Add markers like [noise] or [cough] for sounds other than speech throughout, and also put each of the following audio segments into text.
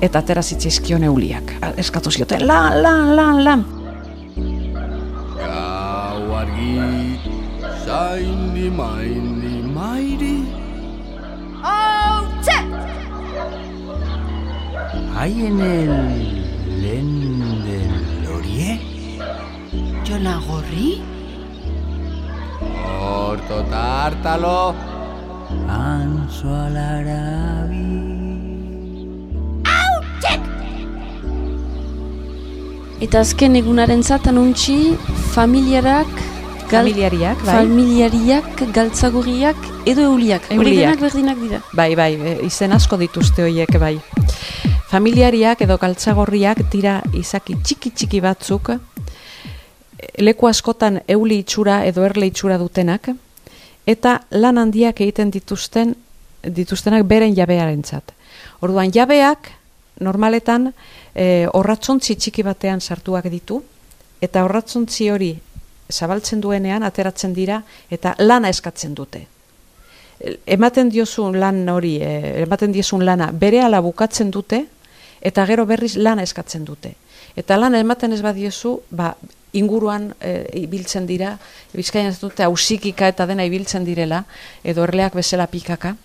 eta atera zitzaizkion euliak. Eskatu zioten, lan, lan, lan, lan. Gau argi, zaini maini mairi. Hautze! Haien el lenden lorie. Jona gorri? Horto tartalo. Anzo alarabi. Eta azken egunaren zatan untxi, familiarak, gal- Familiariak, bai. familiariak, galtzagurriak, edo euliak. Hori Euliak. denak berdinak dira. Bai, bai, e, izen asko dituzte horiek bai. Familiariak edo galtzagorriak dira izaki txiki txiki batzuk, leku askotan euli itxura edo erle itxura dutenak, eta lan handiak egiten dituzten dituztenak beren jabearentzat. Orduan jabeak normaletan e, orratzontzi txiki batean sartuak ditu, eta orratzontzi hori zabaltzen duenean ateratzen dira eta lana eskatzen dute ematen diozun lan hori, eh, ematen diozun lana berehala bukatzen dute eta gero berriz lana eskatzen dute. Eta lana ematen ez badiozu, ba, inguruan eh, ibiltzen dira, bizkaian ez dute hausikika eta dena ibiltzen direla, edo erleak bezala pikaka,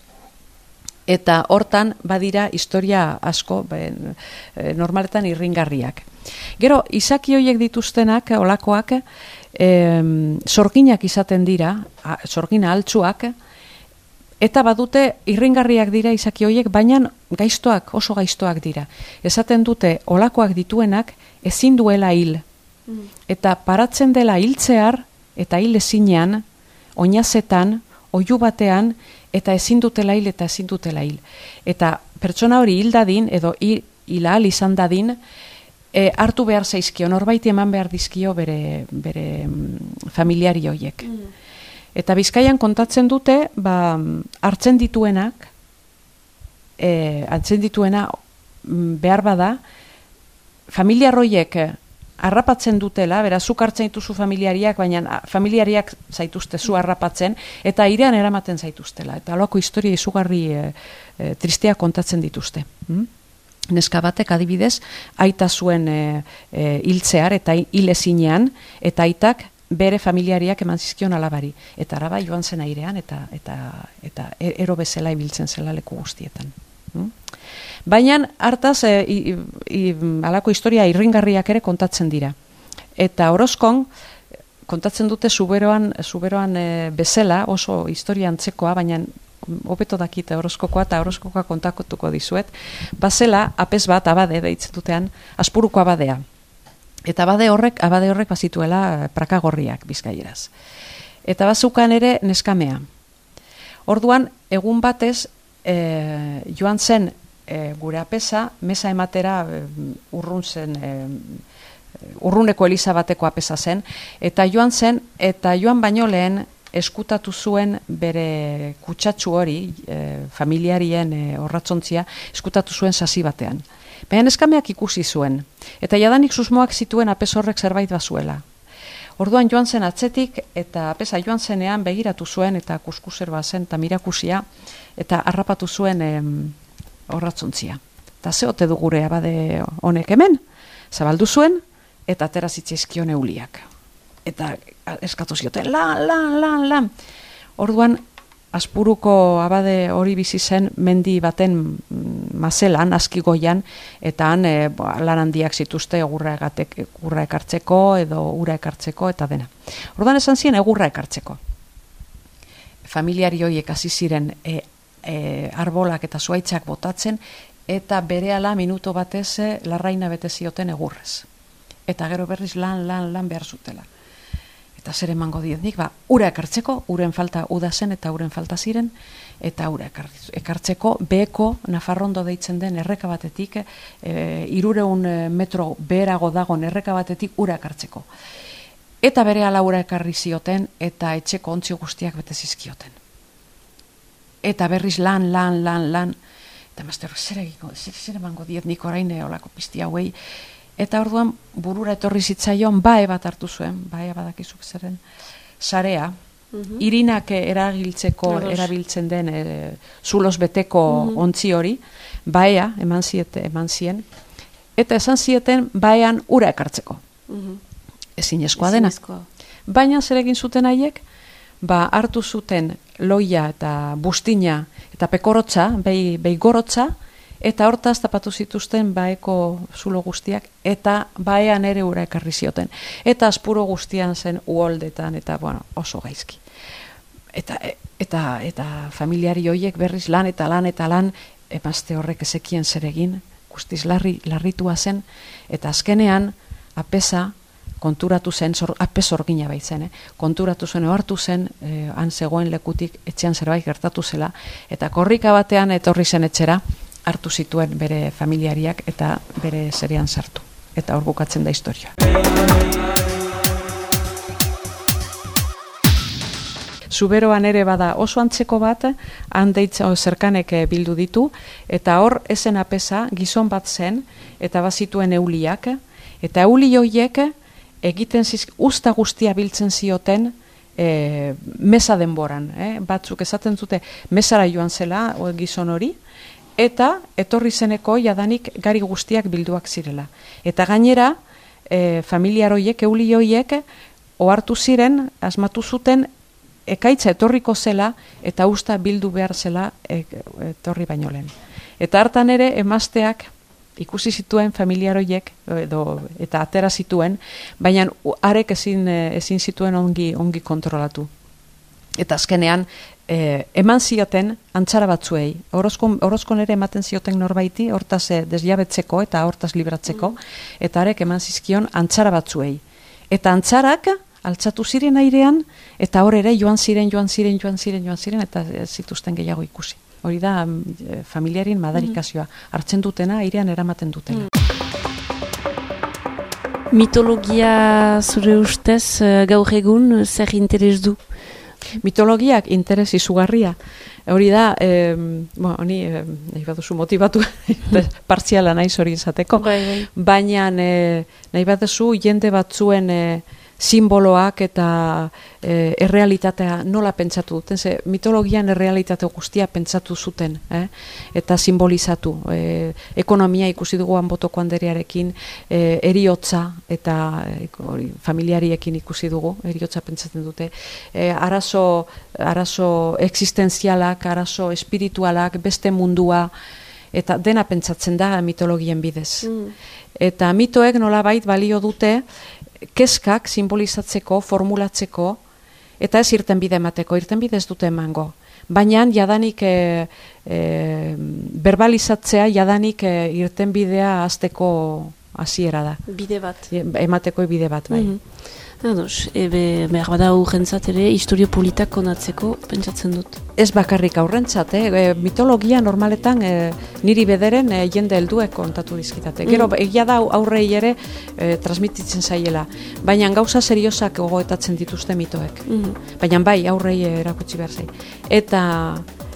eta hortan badira historia asko ben, e, normaletan irringarriak. Gero, izaki horiek dituztenak, olakoak, e, sorginak izaten dira, a- sorgina altzuak, eta badute irringarriak dira izaki horiek, baina gaiztoak, oso gaiztoak dira. Esaten dute, olakoak dituenak, ezin duela hil. Eta paratzen dela hiltzear, eta hil ezinean, oinazetan, oihu batean, eta ezin dutela hil eta ezin dutela hil. Eta pertsona hori hil dadin, edo hil, hil izan dadin, e, hartu behar zaizkio, norbaiti eman behar dizkio bere, bere mm, familiari hoiek. Eta bizkaian kontatzen dute, ba, hartzen dituenak, e, hartzen dituena mm, behar bada, familiarroiek harrapatzen dutela, beraz, zuk hartzen dituzu familiariak, baina a, familiariak zaituzte zu harrapatzen, eta airean eramaten zaituztela. Eta alako historia izugarri e, e, tristea kontatzen dituzte. Mm? Neska batek adibidez, aita zuen e, e, hiltzear eta hil ezinean, eta aitak bere familiariak eman zizkion alabari. Eta araba joan zen airean, eta, eta, eta e- ero bezala ibiltzen zela leku guztietan. Baina hartaz e, i, i, alako historia irringarriak ere kontatzen dira. Eta orozkon, kontatzen dute zuberoan, zuberoan e, bezala, oso historia antzekoa, baina hobeto dakite horoskokoa eta horoskokoa kontakotuko dizuet, bazela apes bat abade deitzen dutean, aspuruko abadea. Eta abade horrek, abade horrek bazituela eh, prakagorriak bizkaieraz. Eta bazukan ere neskamea. Orduan, egun batez, e, joan zen e, gure apesa, mesa ematera e, urrun zen, e, urruneko eliza bateko apesa zen, eta joan zen, eta joan baino lehen eskutatu zuen bere kutsatsu hori, e, familiarien e, horratzontzia, eskutatu zuen sasi batean. Baina eskameak ikusi zuen, eta jadanik susmoak zituen apes horrek zerbait bazuela. Orduan joan zen atzetik, eta apesa joan zenean begiratu zuen, eta kuskuser zen, eta mirakusia, eta harrapatu zuen em, horratzontzia. Eta ze ote du gure abade honek hemen, zabaldu zuen, eta atera zitzaizkion euliak. Eta eskatu zioten, lan, lan, lan, lan. Orduan, Aspuruko abade hori bizi zen mendi baten mm, mazelan, askigoian, eta han e, lan handiak zituzte egurra, egatek, egurra ekartzeko edo ura ekartzeko eta dena. Orduan esan ziren egurra ekartzeko. Familiari horiek hasi ziren e, e, arbolak eta zuaitzak botatzen, eta berehala minuto batez e, larraina bete zioten egurrez. Eta gero berriz lan, lan, lan behar zutela eta zer emango diet nik, ba, ura ekartzeko, uren falta uda zen eta uren falta ziren, eta ura ekar- ekartzeko beheko Nafarrondo deitzen den erreka batetik, e, irureun metro beherago dagon erreka batetik ura ekartzeko. Eta bere ala ura ekarri zioten, eta etxeko ontzi guztiak bete zizkioten. Eta berriz lan, lan, lan, lan, eta mazter, zer egingo, zer, zer emango diet nik orain eh, olako pizti hauei, Eta orduan burura etorri zitzaion bae bat hartu zuen, bae badakizuk zeren, sarea, irinak eragiltzeko Ados. erabiltzen den e, zulos beteko ontzi hori, baea eman ziete, eman zien, eta esan zieten baean ura ekartzeko. Ezinezkoa dena. Ezinezkoa. Baina zer egin zuten haiek, ba hartu zuten loia eta bustina eta pekorotza, behi, behi gorotza, eta hortaz tapatu zituzten baeko zulo guztiak, eta baean ere ura ekarri zioten. Eta aspuro guztian zen uholdetan, eta bueno, oso gaizki. Eta, eta, eta familiari hoiek berriz lan eta lan eta lan, emazte horrek ezekien zer egin, guztiz larri, larritua zen, eta azkenean, apesa, konturatu zen, zor, apes orgina baitzen, eh? konturatu zen, ohartu zen, eh, han zegoen lekutik etxean zerbait gertatu zela, eta korrika batean etorri zen etxera, hartu zituen bere familiariak eta bere serian sartu. Eta hor bukatzen da historia. Zuberoan ere bada oso antzeko bat, handeitza zerkanek eh, bildu ditu, eta hor esen apesa gizon bat zen, eta bazituen euliak, eta euli hoiek egiten ziz, usta guztia biltzen zioten e, mesa denboran. Eh? Batzuk esaten zute mesara joan zela gizon hori, eta etorri zeneko jadanik gari guztiak bilduak zirela. Eta gainera, e, familiar hoiek, euli hoiek, ohartu ziren, asmatu zuten, ekaitza etorriko zela, eta usta bildu behar zela e, etorri baino lehen. Eta hartan ere, emazteak ikusi zituen familiaroiek edo eta atera zituen, baina arek ezin eh, ezin zituen ongi ongi kontrolatu. Eta azkenean eh, eman zioten antzara batzuei. Orozkon orozkon ere ematen zioten norbaiti hortaz eh, desjabetzeko eta hortaz libratzeko eta arek eman zizkion antzara batzuei. Eta antzarak altzatu ziren airean eta hor ere joan ziren joan ziren joan ziren joan ziren eta ez zituzten gehiago ikusi. Hori da mm, eh, familiarin madarikazioa. Hartzen dutena airean eramaten dutena. Mitologia zure ustez eh, gaur egun eh, zer interes du? Mitologiak interes izugarria. Hori da, eh, bueno, ni eh, nahi baduzu motibatu [laughs] partziala naiz hori izateko. Bai, bai. Baina eh, nahi baduzu jende batzuen eh, simboloak eta eh, errealitatea nola pentsatu duten, ze mitologian errealitate guztia pentsatu zuten, eh? eta simbolizatu. Eh, ekonomia ikusi dugu botoko handerearekin, eh, eriotza eta hori, familiariekin ikusi dugu, eriotza pentsatzen dute. Eh, arazo, arazo existenzialak, arazo espiritualak, beste mundua, eta dena pentsatzen da mitologien bidez. Eta mitoek nolabait balio dute kezkak simbolizatzeko, formulatzeko, eta ez irten bide emateko, irten bide ez dute emango. Baina jadanik e, e, verbalizatzea, jadanik e, irten bidea azteko hasiera da. Bide bat. E, Emateko bide bat, bai. Mhm. Ados, ebe, behar bada urrentzat ere, historio politak konatzeko pentsatzen dut. Ez bakarrik aurrentzat, eh? e, mitologia normaletan e, niri bederen e, jende helduek kontatu dizkitate. Gero, egia da aurrei ere e, transmititzen zaiela, baina gauza seriosak gogoetatzen dituzte mitoek. Mhm. Baina bai, aurrei erakutsi behar zai. Eta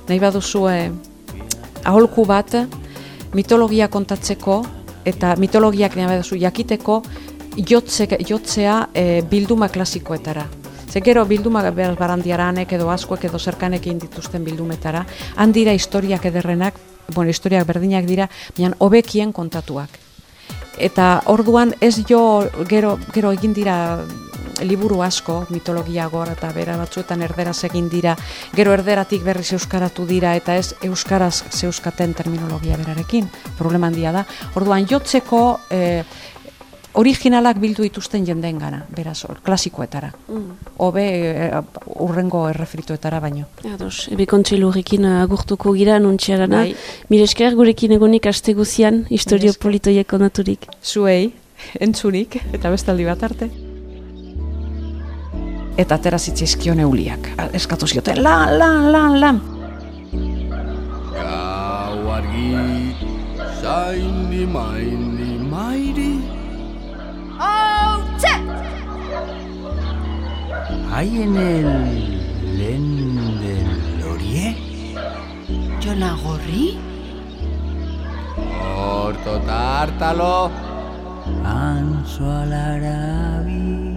nahi baduzue aholku bat mitologia kontatzeko eta mitologiak nahi baduzu jakiteko jotze, jotzea e, bilduma klasikoetara. Ze gero bilduma barandiaranek edo askoek edo zerkanekin dituzten bildumetara, han dira historiak ederrenak, bueno, historiak berdinak dira, baina hobekien kontatuak. Eta orduan ez jo gero, gero egin dira liburu asko, mitologia gor eta bera batzuetan erderaz egin dira, gero erderatik berriz euskaratu dira eta ez euskaraz zeuskaten terminologia berarekin, problema handia da. Orduan jotzeko eh, originalak bildu dituzten jendeen gana, beraz, klasikoetara. Hobe eh, urrengo erreferituetara baino. Ados, ebe kontseilurekin agurtuko gira nuntxearana. Bai. Mire esker gurekin egonik aste guzian, historio Mila esker. politoiek onaturik. Zuei, [laughs] entzunik, eta bestaldi bat arte. Eta atera zitzaizkion euliak. Eskatu zioten, lan, lan, lan, lan. Gau argi, zaini maini mairi. Haien el lenden lorie. Jola gorri? Horto tartalo. Anzo alarabi.